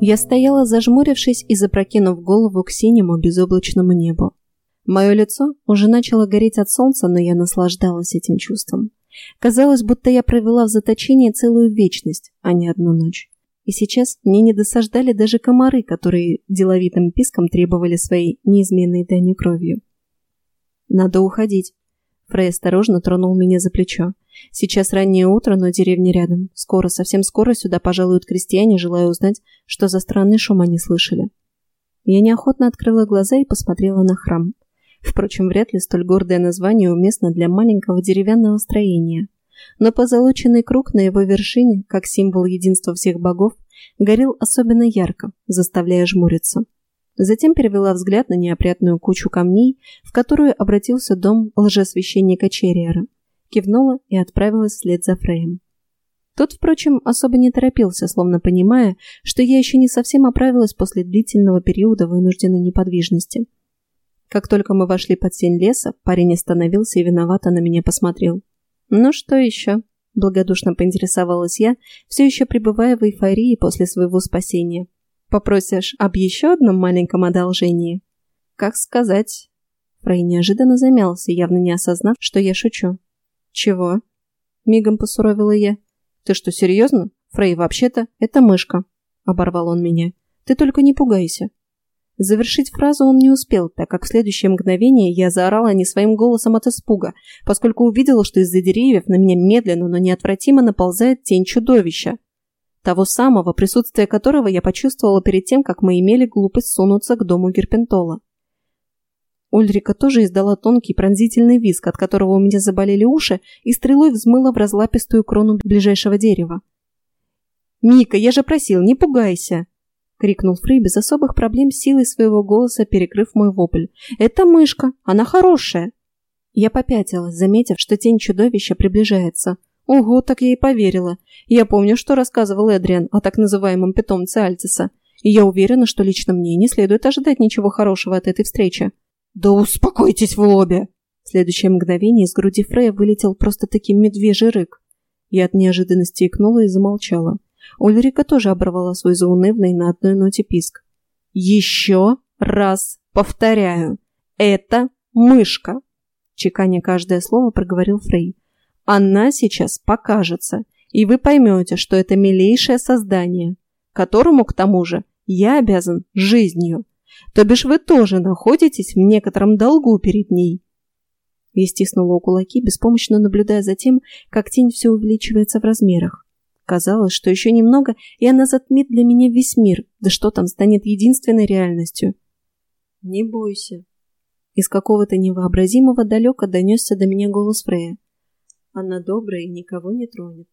Я стояла, зажмурившись и запрокинув голову к синему безоблачному небу. Мое лицо уже начало гореть от солнца, но я наслаждалась этим чувством. Казалось, будто я провела в заточении целую вечность, а не одну ночь. И сейчас мне не досаждали даже комары, которые деловитым писком требовали своей неизменной дани кровью. «Надо уходить». Фрей осторожно тронул меня за плечо. Сейчас раннее утро, но деревня рядом. Скоро, совсем скоро сюда пожалуют крестьяне, желая узнать, что за странный шум они слышали. Я неохотно открыла глаза и посмотрела на храм. Впрочем, вряд ли столь гордое название уместно для маленького деревянного строения. Но позолоченный круг на его вершине, как символ единства всех богов, горел особенно ярко, заставляя жмуриться. Затем перевела взгляд на неопрятную кучу камней, в которую обратился дом лжесвященника Черриера кивнула и отправилась вслед за Фреем. Тот, впрочем, особо не торопился, словно понимая, что я еще не совсем оправилась после длительного периода вынужденной неподвижности. Как только мы вошли под сень леса, парень остановился и виновато на меня посмотрел. «Ну что еще?» – благодушно поинтересовалась я, все еще пребывая в эйфории после своего спасения. «Попросишь об еще одном маленьком одолжении?» «Как сказать?» Фрей неожиданно замялся, явно не осознав, что я шучу. «Чего?» – мигом посуровила я. «Ты что, серьезно? Фрей, вообще-то, это мышка», – оборвал он меня. «Ты только не пугайся». Завершить фразу он не успел, так как в следующее мгновение я заорала не своим голосом от испуга, поскольку увидела, что из-за деревьев на меня медленно, но неотвратимо наползает тень чудовища. Того самого, присутствие которого я почувствовала перед тем, как мы имели глупость сунуться к дому Герпентола. Ульрика тоже издала тонкий пронзительный визг, от которого у меня заболели уши, и стрелой взмыла в разлапистую крону ближайшего дерева. «Мика, я же просил, не пугайся!» — крикнул Фрей без особых проблем силой своего голоса, перекрыв мой вопль. «Это мышка! Она хорошая!» Я попятилась, заметив, что тень чудовища приближается. Ого, так я и поверила. Я помню, что рассказывал Эдриан о так называемом питомце Альциса. И я уверена, что лично мне не следует ожидать ничего хорошего от этой встречи. «Да успокойтесь вы обе!» В следующее мгновение из груди Фрея вылетел просто таки медвежий рык. Я от неожиданности икнула и замолчала. Ульрика тоже оборвала свой заунывный на одной ноте писк. «Еще раз повторяю, это мышка!» Чеканя каждое слово проговорил Фрей. «Она сейчас покажется, и вы поймете, что это милейшее создание, которому, к тому же, я обязан жизнью. То бишь вы тоже находитесь в некотором долгу перед ней. Я стиснула кулаки, беспомощно наблюдая за тем, как тень все увеличивается в размерах. Казалось, что еще немного, и она затмит для меня весь мир, да что там станет единственной реальностью. «Не бойся». Из какого-то невообразимого далека донесся до меня голос Фрея. «Она добрая и никого не тронет».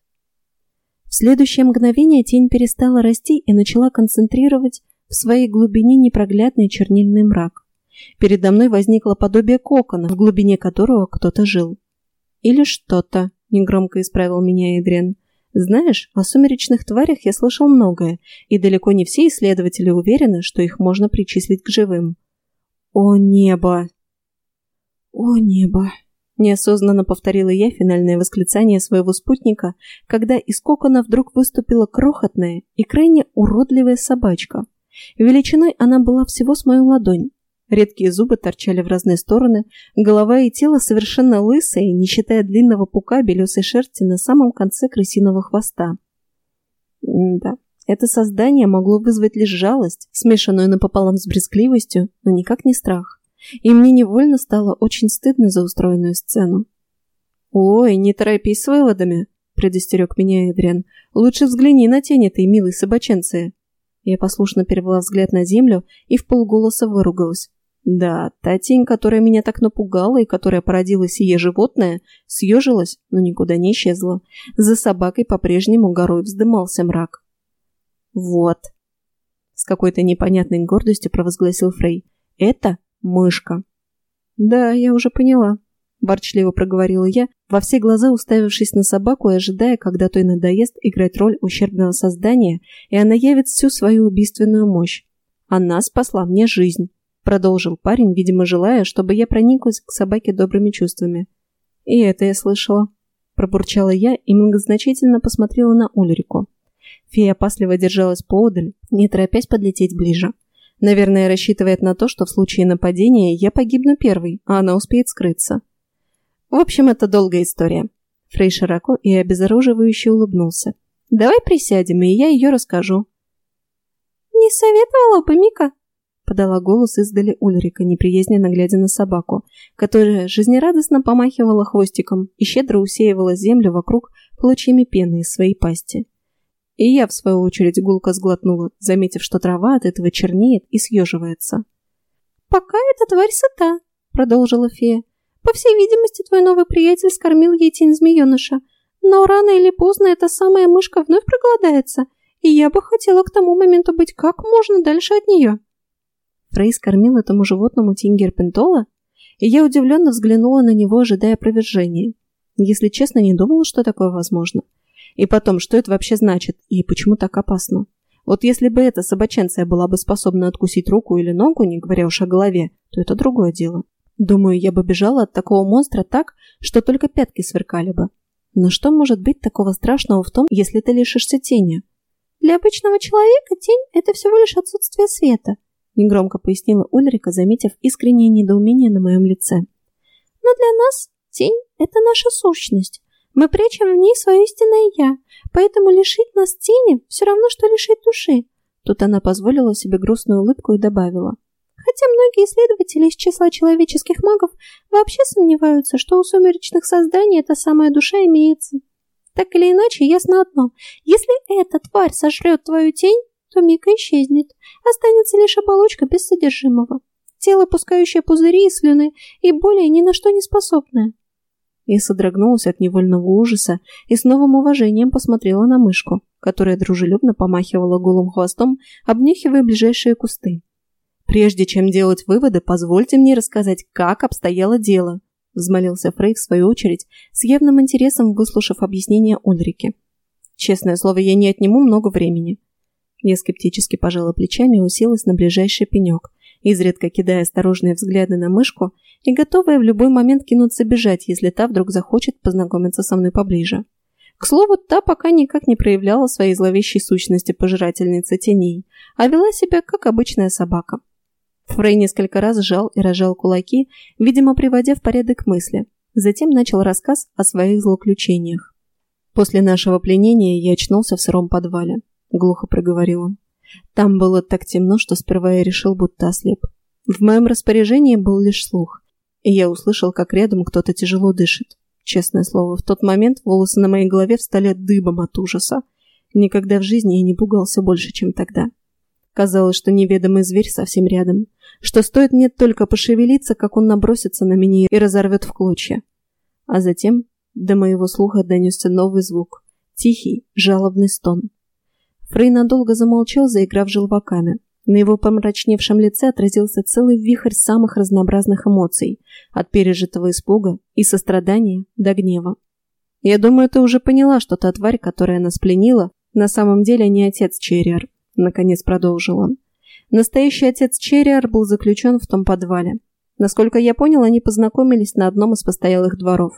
В следующее мгновение тень перестала расти и начала концентрировать в своей глубине непроглядный чернильный мрак. Передо мной возникло подобие кокона, в глубине которого кто-то жил. «Или что-то», — негромко исправил меня Эдриан. «Знаешь, о сумеречных тварях я слышал многое, и далеко не все исследователи уверены, что их можно причислить к живым». «О небо!» «О небо!» Неосознанно повторила я финальное восклицание своего спутника, когда из кокона вдруг выступила крохотная и крайне уродливая собачка. Величиной она была всего с мою ладонь. Редкие зубы торчали в разные стороны, голова и тело совершенно лысые, не считая длинного пука белесой шерсти на самом конце крысиного хвоста. М да, это создание могло вызвать лишь жалость, смешанную напополам с брезгливостью, но никак не страх. И мне невольно стало очень стыдно за устроенную сцену. «Ой, не торопись с выводами», — предостерег меня Эдриан. «Лучше взгляни на тень этой милой собаченции». Я послушно перевела взгляд на землю и в полголоса выругалась. Да, та тень, которая меня так напугала и которая породила сие животное, съежилась, но никуда не исчезла. За собакой по-прежнему горой вздымался мрак. «Вот», — с какой-то непонятной гордостью провозгласил Фрей, — «это мышка». «Да, я уже поняла», ворчливо проговорила я, во все глаза уставившись на собаку и ожидая, когда той надоест играть роль ущербного создания, и она явит всю свою убийственную мощь. «Она спасла мне жизнь», — продолжил парень, видимо, желая, чтобы я прониклась к собаке добрыми чувствами. «И это я слышала», — пробурчала я и многозначительно посмотрела на Ульрику. Фея опасливо держалась поодаль, не торопясь подлететь ближе. Наверное, рассчитывает на то, что в случае нападения я погибну первый, а она успеет скрыться. В общем, это долгая история. Фрей широко и обезоруживающе улыбнулся. «Давай присядем, и я ее расскажу». «Не советовала бы, Мика?» подала голос издали Ульрика, неприязненно глядя на собаку, которая жизнерадостно помахивала хвостиком и щедро усеивала землю вокруг клочьями пены из своей пасти. И я, в свою очередь, гулко сглотнула, заметив, что трава от этого чернеет и съеживается. «Пока эта тварь сыта», — продолжила фея. «По всей видимости, твой новый приятель скормил ей тень змееныша. Но рано или поздно эта самая мышка вновь проголодается, и я бы хотела к тому моменту быть как можно дальше от нее». Фрей скормил этому животному тень герпентола? И я удивленно взглянула на него, ожидая опровержения. Если честно, не думала, что такое возможно. И потом, что это вообще значит, и почему так опасно? Вот если бы эта собаченция была бы способна откусить руку или ногу, не говоря уж о голове, то это другое дело. Думаю, я бы бежала от такого монстра так, что только пятки сверкали бы. Но что может быть такого страшного в том, если ты лишишься тени? Для обычного человека тень – это всего лишь отсутствие света, негромко пояснила Ульрика, заметив искреннее недоумение на моем лице. Но для нас тень – это наша сущность. Мы прячем в ней свое истинное «я», поэтому лишить нас тени все равно, что лишить души. Тут она позволила себе грустную улыбку и добавила. Хотя многие исследователи из числа человеческих магов вообще сомневаются, что у сумеречных созданий эта самая душа имеется. Так или иначе, ясно одно. Если эта тварь сожрет твою тень, то Мика исчезнет. Останется лишь оболочка без содержимого. Тело, пускающее пузыри и слюны, и более ни на что не способное. Я содрогнулась от невольного ужаса и с новым уважением посмотрела на мышку, которая дружелюбно помахивала голым хвостом, обнюхивая ближайшие кусты. «Прежде чем делать выводы, позвольте мне рассказать, как обстояло дело», взмолился Фрей в свою очередь, с явным интересом выслушав объяснение Ульрики. «Честное слово, я не отниму много времени. Я скептически пожала плечами и уселась на ближайший пенек, изредка кидая осторожные взгляды на мышку и готовая в любой момент кинуться бежать, если та вдруг захочет познакомиться со мной поближе. К слову, та пока никак не проявляла своей зловещей сущности пожирательницы теней, а вела себя как обычная собака. Фрей несколько раз сжал и разжал кулаки, видимо, приводя в порядок мысли. Затем начал рассказ о своих злоключениях. После нашего пленения я очнулся в сыром подвале глухо проговорил он. Там было так темно, что сперва я решил, будто ослеп. В моем распоряжении был лишь слух, и я услышал, как рядом кто-то тяжело дышит. Честное слово, в тот момент волосы на моей голове встали дыбом от ужаса. Никогда в жизни я не пугался больше, чем тогда. Казалось, что неведомый зверь совсем рядом, что стоит мне только пошевелиться, как он набросится на меня и разорвет в клочья. А затем до моего слуха донесся новый звук. Тихий, жалобный стон. Фрей надолго замолчал, заиграв желваками. На его помрачневшем лице отразился целый вихрь самых разнообразных эмоций, от пережитого испуга и сострадания до гнева. «Я думаю, ты уже поняла, что та тварь, которая нас пленила, на самом деле не отец Черриар», — наконец продолжил он. «Настоящий отец Черриар был заключен в том подвале. Насколько я понял, они познакомились на одном из постоялых дворов.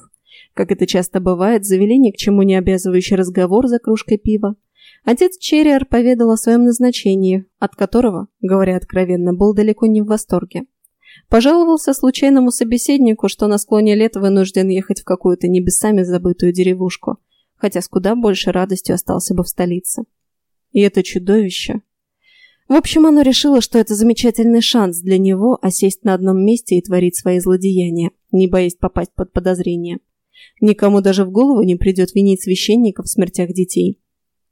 Как это часто бывает, завели ни к чему не обязывающий разговор за кружкой пива, Отец Черриар поведал о своем назначении, от которого, говоря откровенно, был далеко не в восторге. Пожаловался случайному собеседнику, что на склоне лет вынужден ехать в какую-то небесами забытую деревушку, хотя с куда больше радостью остался бы в столице. И это чудовище. В общем, оно решило, что это замечательный шанс для него осесть на одном месте и творить свои злодеяния, не боясь попасть под подозрение. Никому даже в голову не придет винить священников в смертях детей.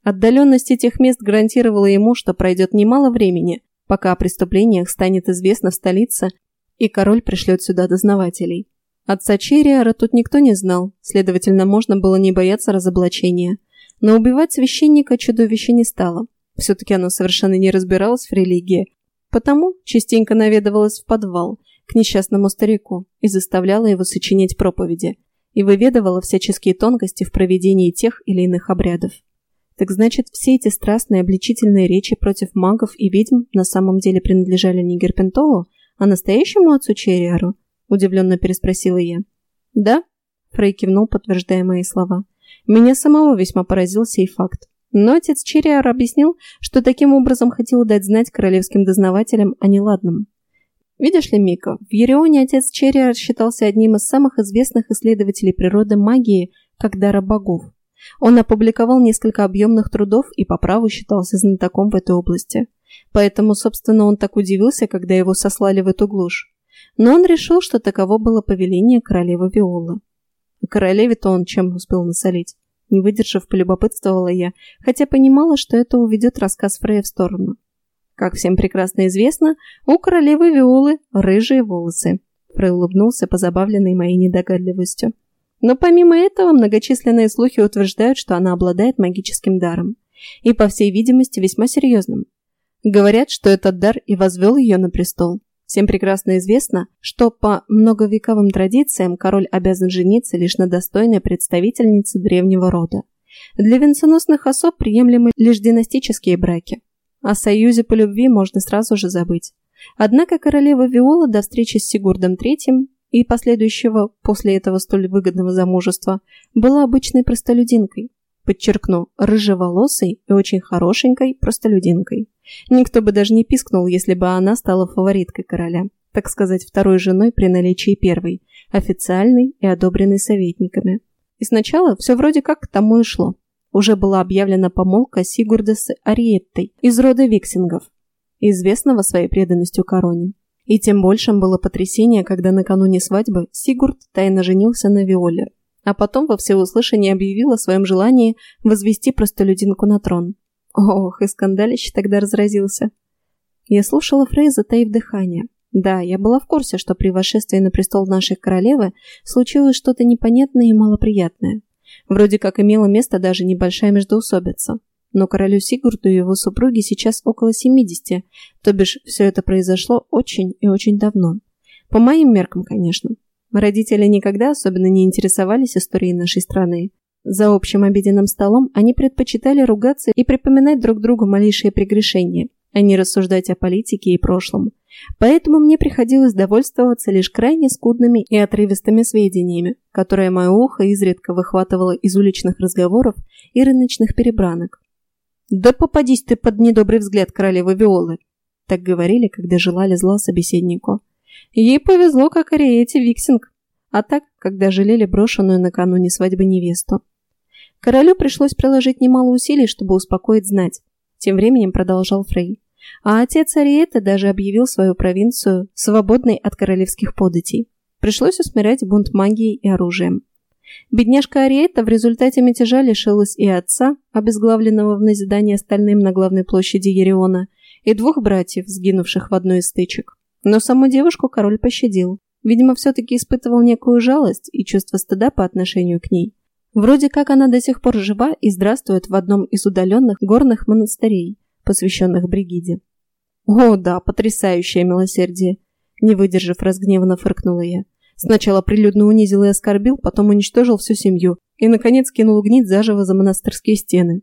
Отдаленность этих мест гарантировала ему, что пройдет немало времени, пока о преступлениях станет известно в столице, и король пришлет сюда дознавателей. Отца Черриара тут никто не знал, следовательно, можно было не бояться разоблачения. Но убивать священника чудовище не стало. Все-таки оно совершенно не разбиралось в религии, потому частенько наведывалось в подвал к несчастному старику и заставляло его сочинять проповеди и выведывало всяческие тонкости в проведении тех или иных обрядов. Так значит, все эти страстные обличительные речи против магов и ведьм на самом деле принадлежали не Герпентолу, а настоящему отцу Черриару? Удивленно переспросила я. Да, Фрей кивнул, подтверждая мои слова. Меня самого весьма поразил сей факт. Но отец Черриар объяснил, что таким образом хотел дать знать королевским дознавателям о неладном. Видишь ли, Мика, в Ерионе отец Черриар считался одним из самых известных исследователей природы магии как дара богов. Он опубликовал несколько объемных трудов и по праву считался знатоком в этой области. Поэтому, собственно, он так удивился, когда его сослали в эту глушь. Но он решил, что таково было повеление королевы Виолы. Королеве-то он чем успел насолить? Не выдержав, полюбопытствовала я, хотя понимала, что это уведет рассказ Фрея в сторону. Как всем прекрасно известно, у королевы Виолы рыжие волосы. Фрей улыбнулся, позабавленный моей недогадливостью. Но помимо этого, многочисленные слухи утверждают, что она обладает магическим даром. И, по всей видимости, весьма серьезным. Говорят, что этот дар и возвел ее на престол. Всем прекрасно известно, что по многовековым традициям король обязан жениться лишь на достойной представительнице древнего рода. Для венценосных особ приемлемы лишь династические браки. О союзе по любви можно сразу же забыть. Однако королева Виола до встречи с Сигурдом III и последующего после этого столь выгодного замужества была обычной простолюдинкой. Подчеркну, рыжеволосой и очень хорошенькой простолюдинкой. Никто бы даже не пискнул, если бы она стала фавориткой короля, так сказать, второй женой при наличии первой, официальной и одобренной советниками. И сначала все вроде как к тому и шло. Уже была объявлена помолвка Сигурда с Ариеттой из рода виксингов, известного своей преданностью короне. И тем большим было потрясение, когда накануне свадьбы Сигурд тайно женился на Виоле, а потом во всеуслышание объявил о своем желании возвести простолюдинку на трон. Ох, и скандалище тогда разразился. Я слушала Фрей, затаив дыхание. Да, я была в курсе, что при восшествии на престол нашей королевы случилось что-то непонятное и малоприятное. Вроде как имела место даже небольшая междоусобица. Но королю Сигурду и его супруге сейчас около 70, то бишь все это произошло очень и очень давно. По моим меркам, конечно. Родители никогда особенно не интересовались историей нашей страны. За общим обеденным столом они предпочитали ругаться и припоминать друг другу малейшие прегрешения, а не рассуждать о политике и прошлом. Поэтому мне приходилось довольствоваться лишь крайне скудными и отрывистыми сведениями, которые мое ухо изредка выхватывало из уличных разговоров и рыночных перебранок. «Да попадись ты под недобрый взгляд королевы Виолы!» Так говорили, когда желали зла собеседнику. Ей повезло, как Ариетте Виксинг, а так, когда жалели брошенную накануне свадьбы невесту. Королю пришлось приложить немало усилий, чтобы успокоить знать. Тем временем продолжал Фрей. А отец Ариетты даже объявил свою провинцию свободной от королевских податей. Пришлось усмирять бунт магией и оружием. Бедняжка Ариетта в результате мятежа лишилась и отца, обезглавленного в назидание остальным на главной площади Ериона, и двух братьев, сгинувших в одной из стычек. Но саму девушку король пощадил. Видимо, все-таки испытывал некую жалость и чувство стыда по отношению к ней. Вроде как она до сих пор жива и здравствует в одном из удаленных горных монастырей, посвященных Бригиде. «О, да, потрясающее милосердие!» Не выдержав, разгневанно фыркнула я. Сначала прилюдно унизил и оскорбил, потом уничтожил всю семью и, наконец, кинул гнить заживо за монастырские стены.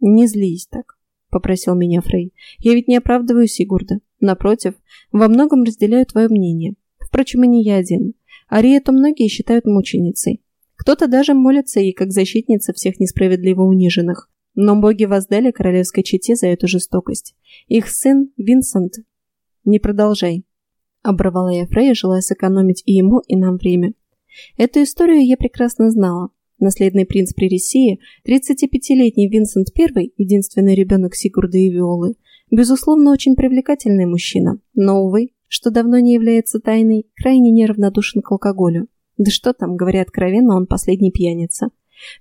«Не злись так», — попросил меня Фрей. «Я ведь не оправдываю Сигурда. Напротив, во многом разделяю твое мнение. Впрочем, и не я один. Ариэту многие считают мученицей. Кто-то даже молится ей как защитница всех несправедливо униженных. Но боги воздали королевской чете за эту жестокость. Их сын Винсент... Не продолжай, Оборвала я Фрея, желая сэкономить и ему, и нам время. Эту историю я прекрасно знала. Наследный принц Прересии, 35-летний Винсент I, единственный ребенок Сигурда и Виолы, безусловно, очень привлекательный мужчина, но, увы, что давно не является тайной, крайне неравнодушен к алкоголю. Да что там, говоря откровенно, он последний пьяница.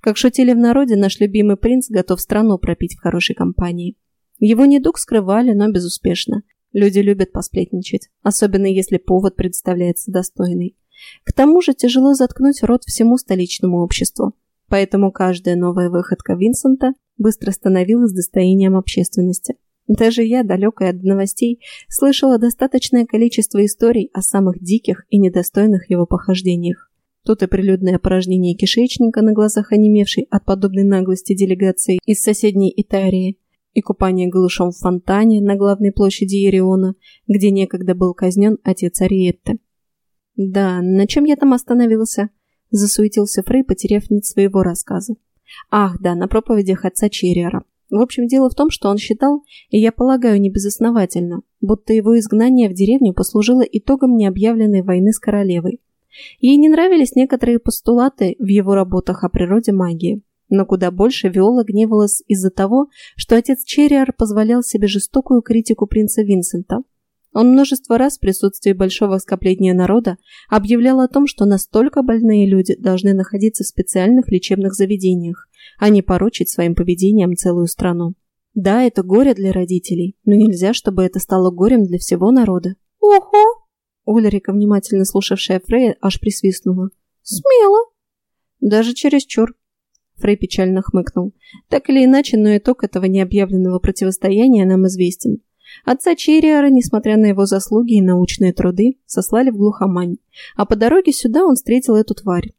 Как шутили в народе, наш любимый принц готов страну пропить в хорошей компании. Его недуг скрывали, но безуспешно. Люди любят посплетничать, особенно если повод представляется достойный. К тому же тяжело заткнуть рот всему столичному обществу, поэтому каждая новая выходка Винсента быстро становилась достоянием общественности. Даже я, далекая от новостей, слышала достаточное количество историй о самых диких и недостойных его похождениях. Тут и прилюдное порожнение кишечника на глазах онемевшей от подобной наглости делегации из соседней Итарии, и купание голышом в фонтане на главной площади Ериона, где некогда был казнен отец Ариетты. «Да, на чем я там остановился?» – засуетился Фрей, потеряв нить своего рассказа. «Ах, да, на проповедях отца Черриара. В общем, дело в том, что он считал, и я полагаю, не безосновательно, будто его изгнание в деревню послужило итогом необъявленной войны с королевой. Ей не нравились некоторые постулаты в его работах о природе магии. Но куда больше Виола гневалась из-за того, что отец Черриар позволял себе жестокую критику принца Винсента. Он множество раз в присутствии большого скопления народа объявлял о том, что настолько больные люди должны находиться в специальных лечебных заведениях, а не порочить своим поведением целую страну. Да, это горе для родителей, но нельзя, чтобы это стало горем для всего народа. «Ого!» Ульрика, внимательно слушавшая Фрея, аж присвистнула. «Смело!» «Даже чересчур!» Фрей печально хмыкнул. «Так или иначе, но итог этого необъявленного противостояния нам известен. Отца Черриара, несмотря на его заслуги и научные труды, сослали в глухомань, а по дороге сюда он встретил эту тварь.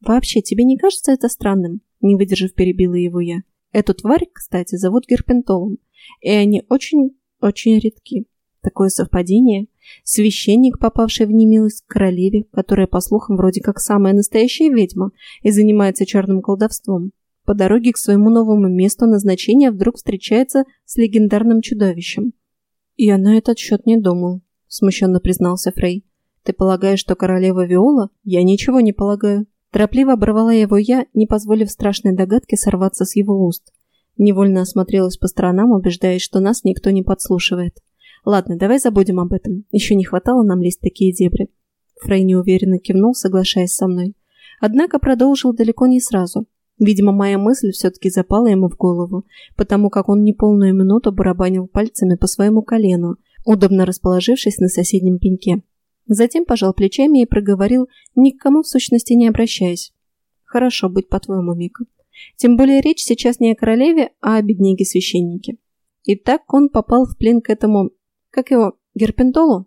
«Вообще, тебе не кажется это странным?» Не выдержав, перебила его я. «Эту тварь, кстати, зовут Герпентолом, и они очень-очень редки. Такое совпадение. Священник, попавший в немилость к королеве, которая, по слухам, вроде как самая настоящая ведьма и занимается черным колдовством, по дороге к своему новому месту назначения вдруг встречается с легендарным чудовищем. «Я на этот счет не думал», — смущенно признался Фрей. «Ты полагаешь, что королева Виола? Я ничего не полагаю». Торопливо оборвала его я, не позволив страшной догадке сорваться с его уст. Невольно осмотрелась по сторонам, убеждаясь, что нас никто не подслушивает. Ладно, давай забудем об этом. Еще не хватало нам лезть такие дебри. Фрей неуверенно кивнул, соглашаясь со мной. Однако продолжил далеко не сразу. Видимо, моя мысль все-таки запала ему в голову, потому как он неполную минуту барабанил пальцами по своему колену, удобно расположившись на соседнем пеньке. Затем пожал плечами и проговорил, ни к кому в сущности не обращаясь. «Хорошо, будь по-твоему, Мика. Тем более речь сейчас не о королеве, а о бедняге-священнике». И так он попал в плен к этому как его, Герпентолу?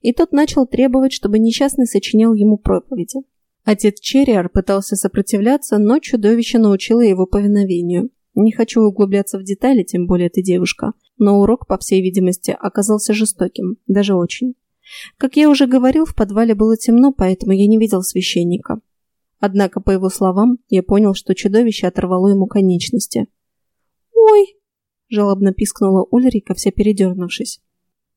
И тот начал требовать, чтобы несчастный сочинял ему проповеди. Отец Черриар пытался сопротивляться, но чудовище научило его повиновению. Не хочу углубляться в детали, тем более ты девушка, но урок, по всей видимости, оказался жестоким, даже очень. Как я уже говорил, в подвале было темно, поэтому я не видел священника. Однако, по его словам, я понял, что чудовище оторвало ему конечности. «Ой!» – жалобно пискнула Ульрика, вся передернувшись.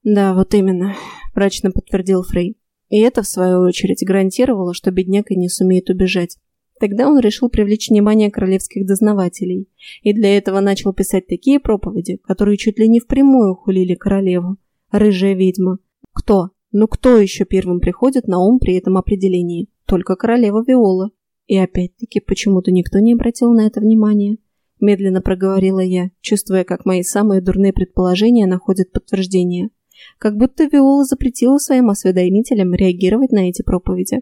«Да, вот именно», – мрачно подтвердил Фрей. И это, в свою очередь, гарантировало, что бедняка не сумеет убежать. Тогда он решил привлечь внимание королевских дознавателей, и для этого начал писать такие проповеди, которые чуть ли не впрямую хулили королеву. Рыжая ведьма. Кто? Ну кто еще первым приходит на ум при этом определении? Только королева Виола. И опять-таки почему-то никто не обратил на это внимания. Медленно проговорила я, чувствуя, как мои самые дурные предположения находят подтверждение как будто Виола запретила своим осведомителям реагировать на эти проповеди.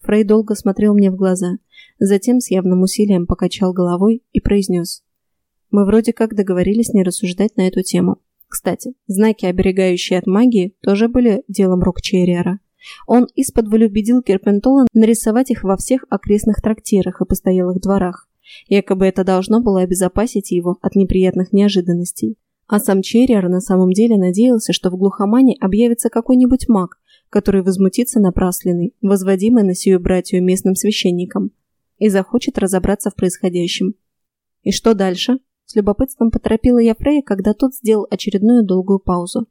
Фрей долго смотрел мне в глаза, затем с явным усилием покачал головой и произнес. «Мы вроде как договорились не рассуждать на эту тему. Кстати, знаки, оберегающие от магии, тоже были делом рук Черриера. Он из-под убедил Керпентола нарисовать их во всех окрестных трактирах и постоялых дворах. Якобы это должно было обезопасить его от неприятных неожиданностей. А сам Черриер на самом деле надеялся, что в глухомане объявится какой-нибудь маг, который возмутится напрасленный, возводимый на сию братью местным священником, и захочет разобраться в происходящем. И что дальше? С любопытством поторопила я Фрея, когда тот сделал очередную долгую паузу.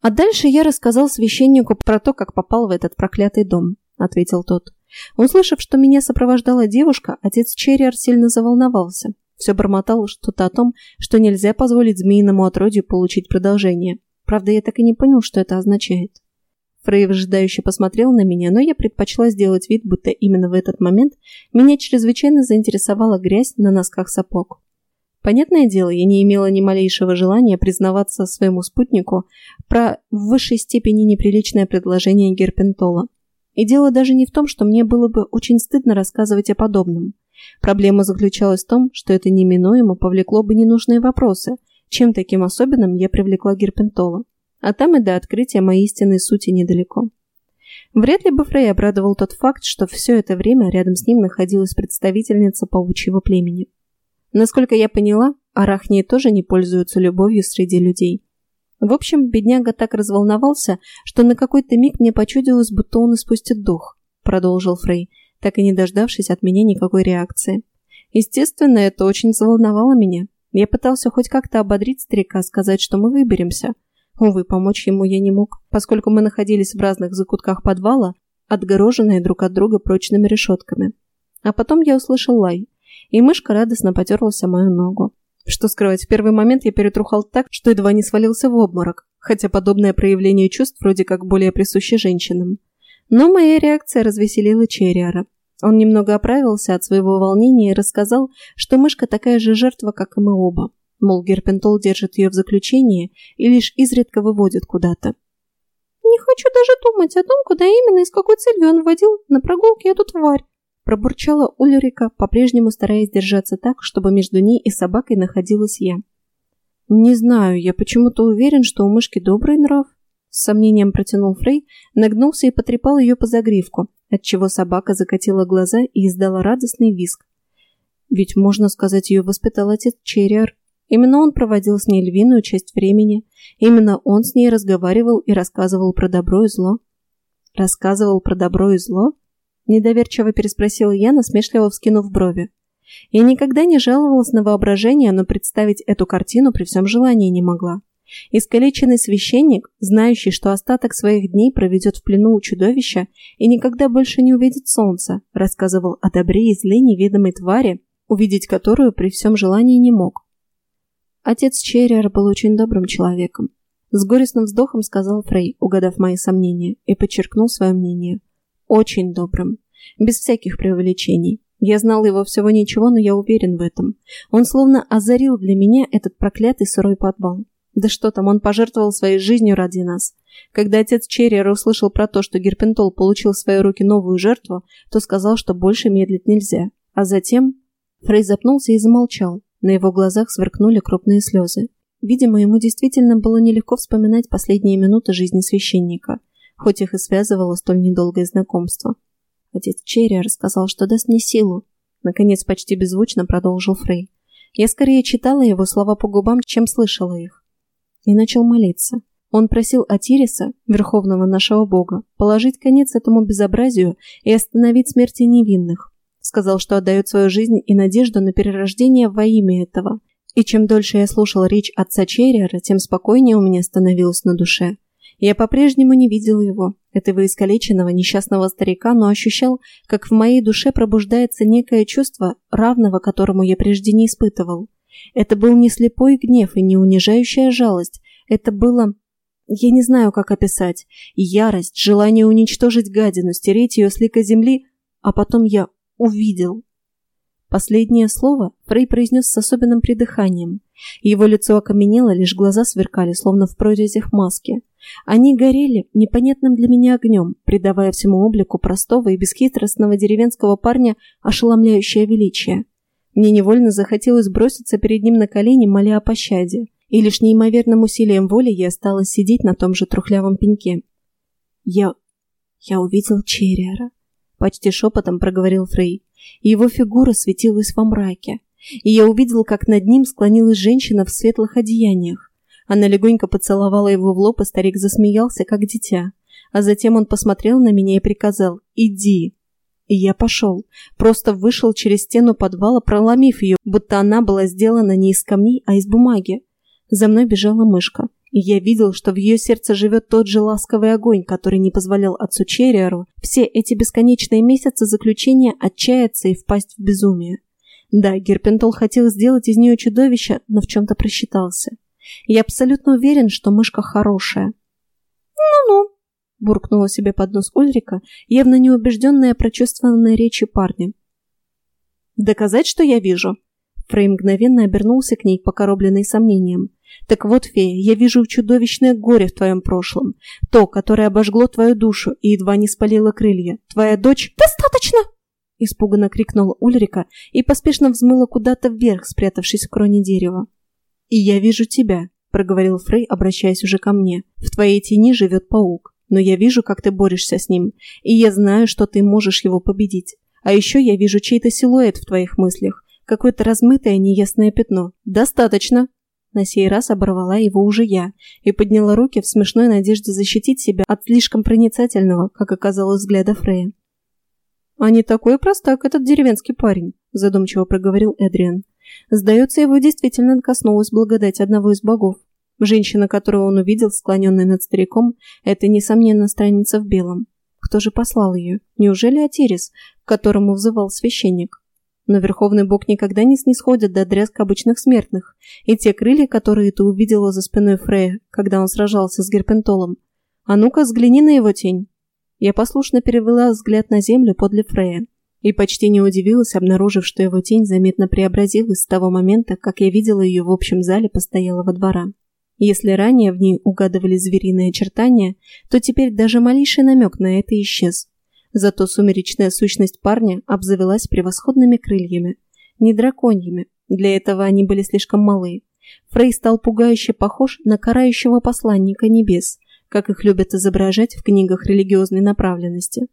А дальше я рассказал священнику про то, как попал в этот проклятый дом, ответил тот. Услышав, что меня сопровождала девушка, отец Черриер сильно заволновался. Все бормотал что-то о том, что нельзя позволить змеиному отродью получить продолжение. Правда, я так и не понял, что это означает. Фрей выжидающе посмотрел на меня, но я предпочла сделать вид, будто именно в этот момент меня чрезвычайно заинтересовала грязь на носках сапог. Понятное дело, я не имела ни малейшего желания признаваться своему спутнику про в высшей степени неприличное предложение Герпентола. И дело даже не в том, что мне было бы очень стыдно рассказывать о подобном. Проблема заключалась в том, что это неминуемо повлекло бы ненужные вопросы, чем таким особенным я привлекла Герпентола. А там и до открытия моей истинной сути недалеко. Вряд ли бы Фрей обрадовал тот факт, что все это время рядом с ним находилась представительница паучьего племени. Насколько я поняла, арахнии тоже не пользуются любовью среди людей. В общем, бедняга так разволновался, что на какой-то миг мне почудилось, будто он испустит дух, продолжил Фрей, так и не дождавшись от меня никакой реакции. Естественно, это очень заволновало меня. Я пытался хоть как-то ободрить старика, сказать, что мы выберемся. Увы, помочь ему я не мог, поскольку мы находились в разных закутках подвала, отгороженные друг от друга прочными решетками. А потом я услышал лай, и мышка радостно потерлась о мою ногу. Что скрывать, в первый момент я перетрухал так, что едва не свалился в обморок, хотя подобное проявление чувств вроде как более присуще женщинам. Но моя реакция развеселила Черриара. Он немного оправился от своего волнения и рассказал, что мышка такая же жертва, как и мы оба. Мол, Герпентол держит ее в заключении и лишь изредка выводит куда-то. «Не хочу даже думать о том, куда именно и с какой целью он водил на прогулке эту тварь», пробурчала Ульрика, по-прежнему стараясь держаться так, чтобы между ней и собакой находилась я. «Не знаю, я почему-то уверен, что у мышки добрый нрав», с сомнением протянул Фрей, нагнулся и потрепал ее по загривку, отчего собака закатила глаза и издала радостный визг. Ведь, можно сказать, ее воспитал отец Черриар. Именно он проводил с ней львиную часть времени. Именно он с ней разговаривал и рассказывал про добро и зло. Рассказывал про добро и зло? Недоверчиво переспросила я, насмешливо вскинув брови. Я никогда не жаловалась на воображение, но представить эту картину при всем желании не могла. Искалеченный священник, знающий, что остаток своих дней проведет в плену у чудовища и никогда больше не увидит солнца, рассказывал о добре и зле неведомой твари, увидеть которую при всем желании не мог. Отец Черриар был очень добрым человеком. С горестным вздохом сказал Фрей, угадав мои сомнения, и подчеркнул свое мнение. Очень добрым. Без всяких преувеличений. Я знал его всего ничего, но я уверен в этом. Он словно озарил для меня этот проклятый сырой подвал. Да что там, он пожертвовал своей жизнью ради нас. Когда отец Черриера услышал про то, что Герпентол получил в свои руки новую жертву, то сказал, что больше медлить нельзя. А затем... Фрей запнулся и замолчал. На его глазах сверкнули крупные слезы. Видимо, ему действительно было нелегко вспоминать последние минуты жизни священника, хоть их и связывало столь недолгое знакомство. Отец Черри рассказал, что даст мне силу. Наконец, почти беззвучно продолжил Фрей. Я скорее читала его слова по губам, чем слышала их и начал молиться. Он просил Атириса, верховного нашего бога, положить конец этому безобразию и остановить смерти невинных. Сказал, что отдает свою жизнь и надежду на перерождение во имя этого. И чем дольше я слушал речь отца Черриера, тем спокойнее у меня становилось на душе. Я по-прежнему не видел его, этого искалеченного несчастного старика, но ощущал, как в моей душе пробуждается некое чувство, равного которому я прежде не испытывал. Это был не слепой гнев и не унижающая жалость. Это было... Я не знаю, как описать. Ярость, желание уничтожить гадину, стереть ее с лика земли, а потом я увидел. Последнее слово Фрей произнес с особенным придыханием. Его лицо окаменело, лишь глаза сверкали, словно в прорезях маски. Они горели непонятным для меня огнем, придавая всему облику простого и бесхитростного деревенского парня ошеломляющее величие. Мне невольно захотелось броситься перед ним на колени, моля о пощаде. И лишь неимоверным усилием воли я осталась сидеть на том же трухлявом пеньке. «Я... я увидел Черриара», — почти шепотом проговорил Фрей. Его фигура светилась во мраке. И я увидел, как над ним склонилась женщина в светлых одеяниях. Она легонько поцеловала его в лоб, и старик засмеялся, как дитя. А затем он посмотрел на меня и приказал «Иди». И я пошел. Просто вышел через стену подвала, проломив ее, будто она была сделана не из камней, а из бумаги. За мной бежала мышка, и я видел, что в ее сердце живет тот же ласковый огонь, который не позволял отцу Черриару все эти бесконечные месяцы заключения отчаяться и впасть в безумие. Да, Герпентол хотел сделать из нее чудовище, но в чем-то просчитался. Я абсолютно уверен, что мышка хорошая. «Ну-ну», буркнула себе под нос Ульрика, явно неубежденная прочувствованной речи парня. «Доказать, что я вижу?» Фрей мгновенно обернулся к ней, покоробленный сомнением. «Так вот, фея, я вижу чудовищное горе в твоем прошлом. То, которое обожгло твою душу и едва не спалило крылья. Твоя дочь...» «Достаточно!» Испуганно крикнула Ульрика и поспешно взмыла куда-то вверх, спрятавшись в кроне дерева. «И я вижу тебя», — проговорил Фрей, обращаясь уже ко мне. «В твоей тени живет паук но я вижу, как ты борешься с ним, и я знаю, что ты можешь его победить. А еще я вижу чей-то силуэт в твоих мыслях, какое-то размытое неясное пятно. Достаточно!» На сей раз оборвала его уже я и подняла руки в смешной надежде защитить себя от слишком проницательного, как оказалось, взгляда Фрея. «А не такой простак этот деревенский парень», – задумчиво проговорил Эдриан. «Сдается, его действительно коснулась благодать одного из богов. Женщина, которую он увидел, склоненная над стариком, это, несомненно, страница в белом. Кто же послал ее? Неужели Атирис, к которому взывал священник? Но Верховный Бог никогда не снисходит до дрязг обычных смертных, и те крылья, которые ты увидела за спиной Фрея, когда он сражался с Герпентолом. А ну-ка, взгляни на его тень. Я послушно перевела взгляд на землю подле Фрея и почти не удивилась, обнаружив, что его тень заметно преобразилась с того момента, как я видела ее в общем зале постоялого двора. Если ранее в ней угадывались звериные очертания, то теперь даже малейший намек на это исчез. Зато сумеречная сущность парня обзавелась превосходными крыльями. Не драконьими, для этого они были слишком малы. Фрей стал пугающе похож на карающего посланника небес, как их любят изображать в книгах религиозной направленности.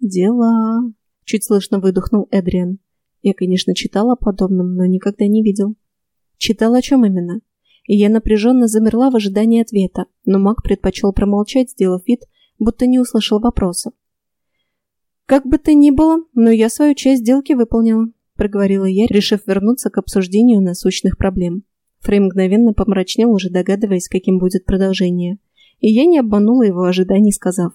«Дела...» — чуть слышно выдохнул Эдриан. Я, конечно, читал о подобном, но никогда не видел. Читал о чем именно? И я напряженно замерла в ожидании ответа, но маг предпочел промолчать, сделав вид, будто не услышал вопроса. «Как бы то ни было, но я свою часть сделки выполнила», проговорила я, решив вернуться к обсуждению насущных проблем. Фрей мгновенно помрачнел, уже догадываясь, каким будет продолжение. И я не обманула его ожиданий, сказав.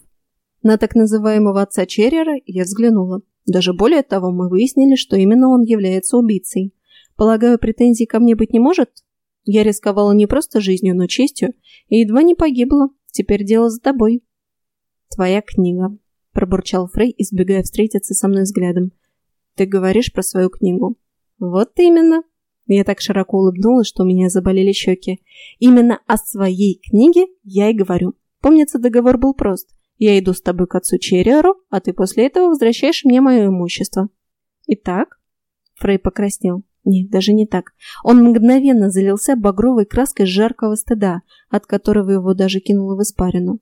На так называемого отца Черрера я взглянула. Даже более того, мы выяснили, что именно он является убийцей. Полагаю, претензий ко мне быть не может? Я рисковала не просто жизнью, но честью, и едва не погибла. Теперь дело за тобой. Твоя книга, – пробурчал Фрей, избегая встретиться со мной взглядом. «Ты говоришь про свою книгу?» «Вот именно!» Я так широко улыбнулась, что у меня заболели щеки. «Именно о своей книге я и говорю. Помнится, договор был прост. Я иду с тобой к отцу Черриору, а ты после этого возвращаешь мне мое имущество». «Итак?» Фрей покраснел. Нет, даже не так. Он мгновенно залился багровой краской жаркого стыда, от которого его даже кинуло в испарину.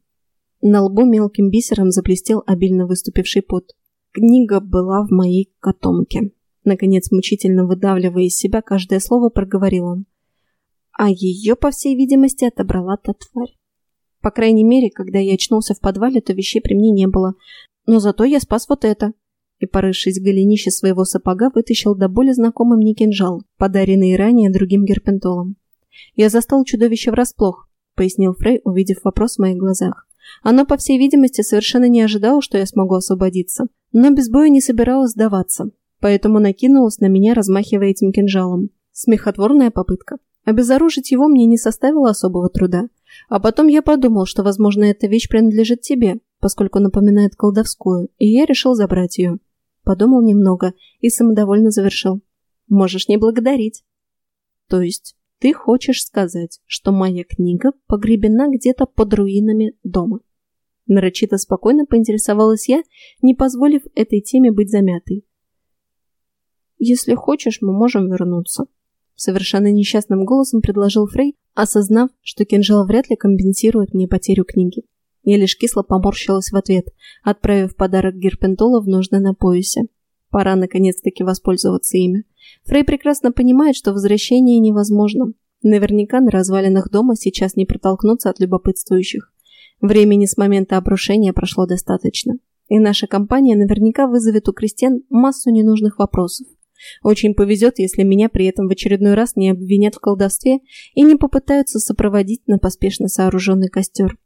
На лбу мелким бисером заблестел обильно выступивший пот. Книга была в моей котомке. Наконец, мучительно выдавливая из себя каждое слово, проговорил он. А ее, по всей видимости, отобрала та тварь. По крайней мере, когда я очнулся в подвале, то вещей при мне не было. Но зато я спас вот это. И, порывшись в голенище своего сапога, вытащил до боли знакомый мне кинжал, подаренный ранее другим герпентолом. «Я застал чудовище врасплох», — пояснил Фрей, увидев вопрос в моих глазах. Оно, по всей видимости, совершенно не ожидало, что я смогу освободиться, но без боя не собиралось сдаваться, поэтому накинулась на меня, размахивая этим кинжалом. Смехотворная попытка. Обезоружить его мне не составило особого труда. А потом я подумал, что, возможно, эта вещь принадлежит тебе, поскольку напоминает колдовскую, и я решил забрать ее. Подумал немного и самодовольно завершил. Можешь не благодарить. То есть ты хочешь сказать, что моя книга погребена где-то под руинами дома? Нарочито спокойно поинтересовалась я, не позволив этой теме быть замятой. «Если хочешь, мы можем вернуться», — совершенно несчастным голосом предложил Фрей, осознав, что кинжал вряд ли компенсирует мне потерю книги. Я лишь кисло поморщилась в ответ, отправив подарок Герпентола в нужное на поясе. Пора наконец-таки воспользоваться ими. Фрей прекрасно понимает, что возвращение невозможно. Наверняка на развалинах дома сейчас не протолкнуться от любопытствующих. Времени с момента обрушения прошло достаточно. И наша компания наверняка вызовет у крестьян массу ненужных вопросов. Очень повезет, если меня при этом в очередной раз не обвинят в колдовстве и не попытаются сопроводить на поспешно сооруженный костер.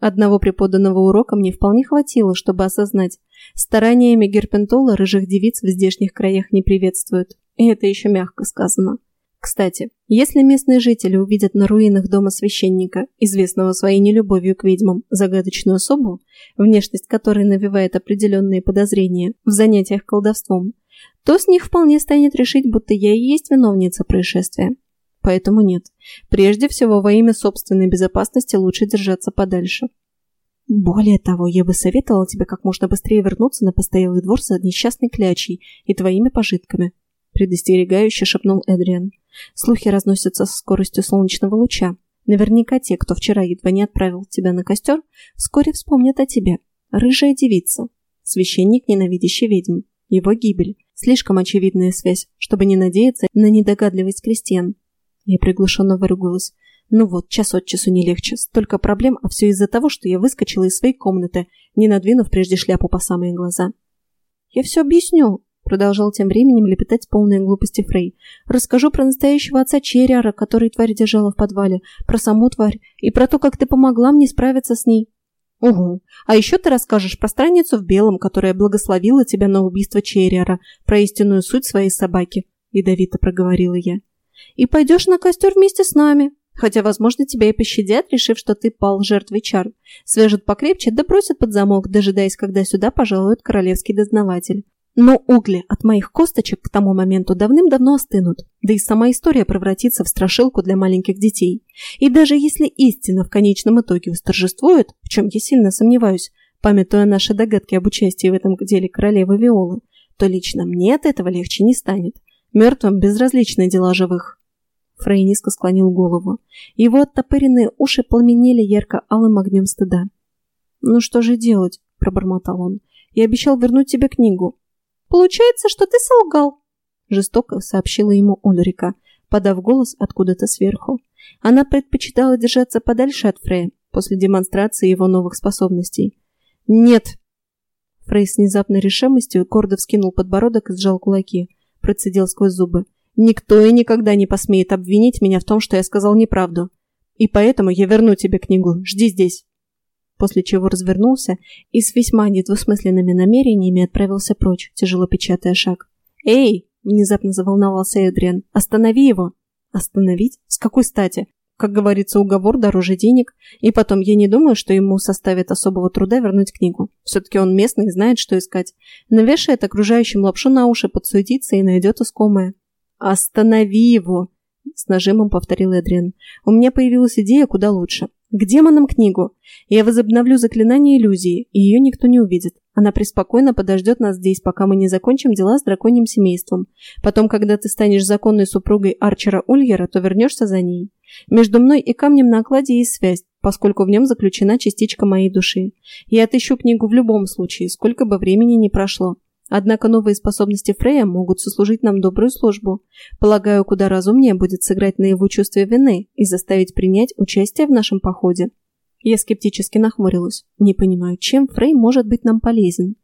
Одного преподанного урока мне вполне хватило, чтобы осознать, стараниями Герпентола рыжих девиц в здешних краях не приветствуют. И это еще мягко сказано. Кстати, если местные жители увидят на руинах дома священника, известного своей нелюбовью к ведьмам, загадочную особу, внешность которой навевает определенные подозрения в занятиях колдовством, то с них вполне станет решить, будто я и есть виновница происшествия. Поэтому нет. Прежде всего, во имя собственной безопасности лучше держаться подальше. Более того, я бы советовала тебе как можно быстрее вернуться на постоялый двор за несчастной клячей и твоими пожитками, предостерегающе шепнул Эдриан. Слухи разносятся со скоростью солнечного луча. Наверняка те, кто вчера едва не отправил тебя на костер, вскоре вспомнят о тебе. Рыжая девица. Священник, ненавидящий ведьм. Его гибель. Слишком очевидная связь, чтобы не надеяться на недогадливость крестьян. Я приглушенно выругалась. Ну вот, час от часу не легче. Столько проблем, а все из-за того, что я выскочила из своей комнаты, не надвинув прежде шляпу по самые глаза. Я все объясню, продолжал тем временем лепетать полные глупости Фрей. Расскажу про настоящего отца Черриара, который тварь держала в подвале, про саму тварь и про то, как ты помогла мне справиться с ней. Угу. А еще ты расскажешь про страницу в белом, которая благословила тебя на убийство Черриара, про истинную суть своей собаки, ядовито проговорила я. И пойдешь на костер вместе с нами. Хотя, возможно, тебя и пощадят, решив, что ты пал жертвой чар. Свяжут покрепче, да бросят под замок, дожидаясь, когда сюда пожалует королевский дознаватель. Но угли от моих косточек к тому моменту давным-давно остынут, да и сама история превратится в страшилку для маленьких детей. И даже если истина в конечном итоге восторжествует, в чем я сильно сомневаюсь, памятуя наши догадки об участии в этом деле королевы Виолы, то лично мне от этого легче не станет. Мертвым безразличны дела живых. Фрей низко склонил голову. Его оттопыренные уши пламенели ярко-алым огнем стыда. «Ну что же делать?» – пробормотал он. «Я обещал вернуть тебе книгу. Получается, что ты солгал, жестоко сообщила ему Ульрика, подав голос откуда-то сверху. Она предпочитала держаться подальше от Фрея после демонстрации его новых способностей. «Нет!» Фрей с внезапной решимостью гордо вскинул подбородок и сжал кулаки, процедил сквозь зубы. «Никто и никогда не посмеет обвинить меня в том, что я сказал неправду. И поэтому я верну тебе книгу. Жди здесь!» после чего развернулся и с весьма недвусмысленными намерениями отправился прочь, тяжело печатая шаг. «Эй!» – внезапно заволновался Эдриан. «Останови его!» «Остановить? С какой стати?» Как говорится, уговор дороже денег. И потом, я не думаю, что ему составит особого труда вернуть книгу. Все-таки он местный и знает, что искать. Навешает окружающим лапшу на уши, подсуетится и найдет искомое. «Останови его!» С нажимом повторил Эдриан. «У меня появилась идея куда лучше. К демонам книгу. Я возобновлю заклинание иллюзии, и ее никто не увидит. Она преспокойно подождет нас здесь, пока мы не закончим дела с драконьим семейством. Потом, когда ты станешь законной супругой Арчера Ульера, то вернешься за ней. Между мной и камнем на окладе есть связь, поскольку в нем заключена частичка моей души. Я отыщу книгу в любом случае, сколько бы времени ни прошло. Однако новые способности Фрея могут сослужить нам добрую службу. Полагаю, куда разумнее будет сыграть на его чувстве вины и заставить принять участие в нашем походе. Я скептически нахмурилась. Не понимаю, чем Фрей может быть нам полезен.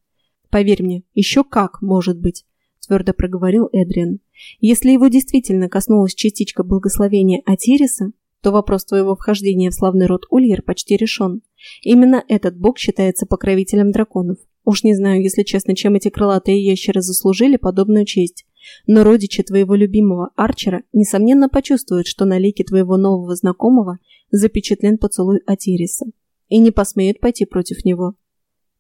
Поверь мне, еще как может быть, твердо проговорил Эдриан. Если его действительно коснулась частичка благословения Атириса, то вопрос твоего вхождения в славный род Ульер почти решен. Именно этот бог считается покровителем драконов. Уж не знаю, если честно, чем эти крылатые ящеры заслужили подобную честь. Но родичи твоего любимого Арчера, несомненно, почувствуют, что на лике твоего нового знакомого запечатлен поцелуй Атириса. И не посмеют пойти против него.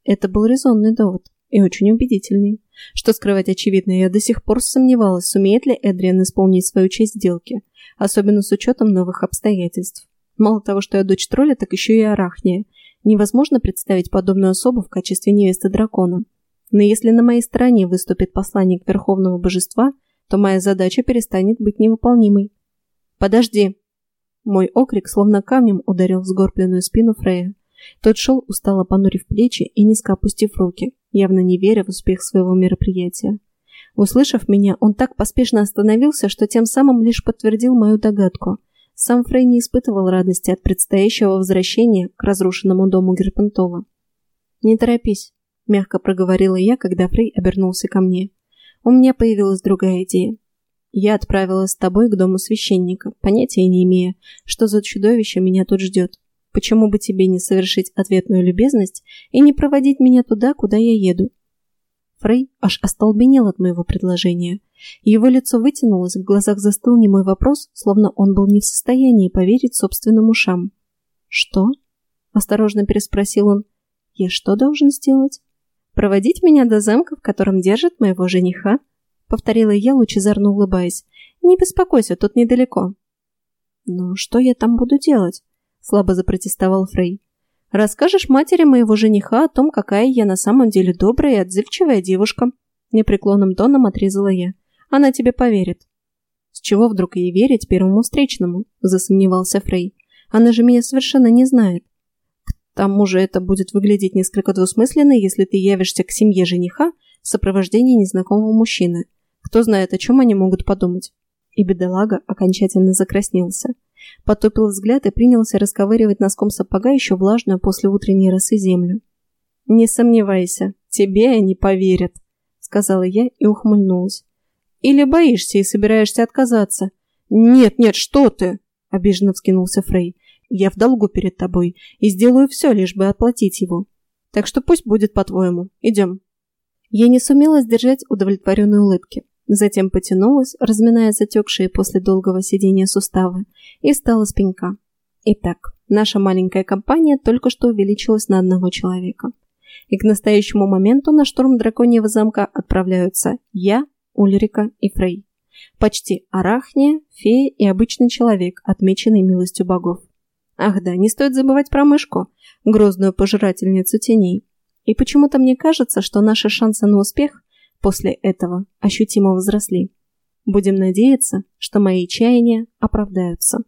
Это был резонный довод. И очень убедительный. Что скрывать очевидно, я до сих пор сомневалась, сумеет ли Эдриан исполнить свою часть сделки. Особенно с учетом новых обстоятельств. Мало того, что я дочь тролля, так еще и арахния. Невозможно представить подобную особу в качестве невесты дракона. Но если на моей стороне выступит посланник Верховного Божества, то моя задача перестанет быть невыполнимой. «Подожди!» Мой окрик словно камнем ударил в сгорбленную спину Фрея. Тот шел, устало понурив плечи и низко опустив руки, явно не веря в успех своего мероприятия. Услышав меня, он так поспешно остановился, что тем самым лишь подтвердил мою догадку – сам Фрей не испытывал радости от предстоящего возвращения к разрушенному дому Герпентола. «Не торопись», – мягко проговорила я, когда Фрей обернулся ко мне. «У меня появилась другая идея. Я отправилась с тобой к дому священника, понятия не имея, что за чудовище меня тут ждет. Почему бы тебе не совершить ответную любезность и не проводить меня туда, куда я еду?» Фрей аж остолбенел от моего предложения. Его лицо вытянулось, в глазах застыл немой вопрос, словно он был не в состоянии поверить собственным ушам. «Что?» – осторожно переспросил он. «Я что должен сделать? Проводить меня до замка, в котором держат моего жениха?» – повторила я, лучезарно улыбаясь. «Не беспокойся, тут недалеко». «Но что я там буду делать?» – слабо запротестовал Фрей. Расскажешь матери моего жениха о том, какая я на самом деле добрая и отзывчивая девушка. Непреклонным тоном отрезала я. Она тебе поверит. С чего вдруг ей верить первому встречному? Засомневался Фрей. Она же меня совершенно не знает. К тому же это будет выглядеть несколько двусмысленно, если ты явишься к семье жениха в сопровождении незнакомого мужчины. Кто знает, о чем они могут подумать. И бедолага окончательно закраснелся. Потопил взгляд и принялся расковыривать носком сапога еще влажную после утренней росы землю. «Не сомневайся, тебе они поверят», — сказала я и ухмыльнулась. «Или боишься и собираешься отказаться?» «Нет, нет, что ты!» – обиженно вскинулся Фрей. «Я в долгу перед тобой и сделаю все, лишь бы оплатить его. Так что пусть будет по-твоему. Идем». Я не сумела сдержать удовлетворенной улыбки. Затем потянулась, разминая затекшие после долгого сидения суставы, и встала с пенька. Итак, наша маленькая компания только что увеличилась на одного человека. И к настоящему моменту на штурм драконьего замка отправляются я, Ульрика и Фрей. Почти арахния, фея и обычный человек, отмеченный милостью богов. Ах да, не стоит забывать про мышку, грозную пожирательницу теней. И почему-то мне кажется, что наши шансы на успех после этого ощутимо возросли. Будем надеяться, что мои чаяния оправдаются.